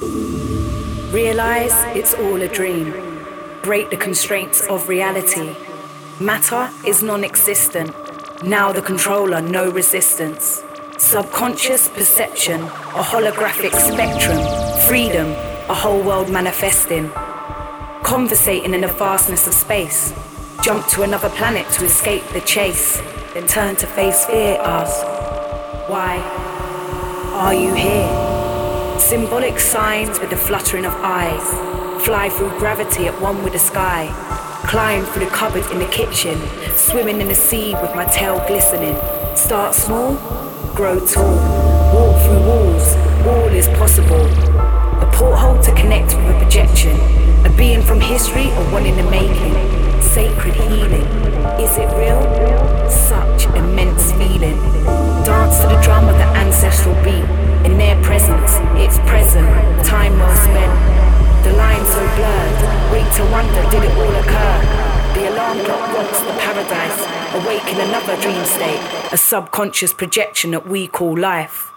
Realize it's all a dream. Break the constraints of reality. Matter is non existent. Now the controller, no resistance. Subconscious perception, a holographic spectrum. Freedom, a whole world manifesting. Conversating in the vastness of space. Jump to another planet to escape the chase. Then turn to face fear, ask, Why are you here? Symbolic signs with the fluttering of eyes. Fly through gravity at one with the sky. Climb through the cupboard in the kitchen. Swimming in the sea with my tail glistening. Start small, grow tall. Walk through walls, all is possible. A porthole to connect with a projection. A being from history or one in the making. Sacred healing. Is it real? Such immense feeling. Dance to the drum of the ancestral beat. Did it all occur? The alarm clock rocks the paradise, awake in another dream state, a subconscious projection that we call life.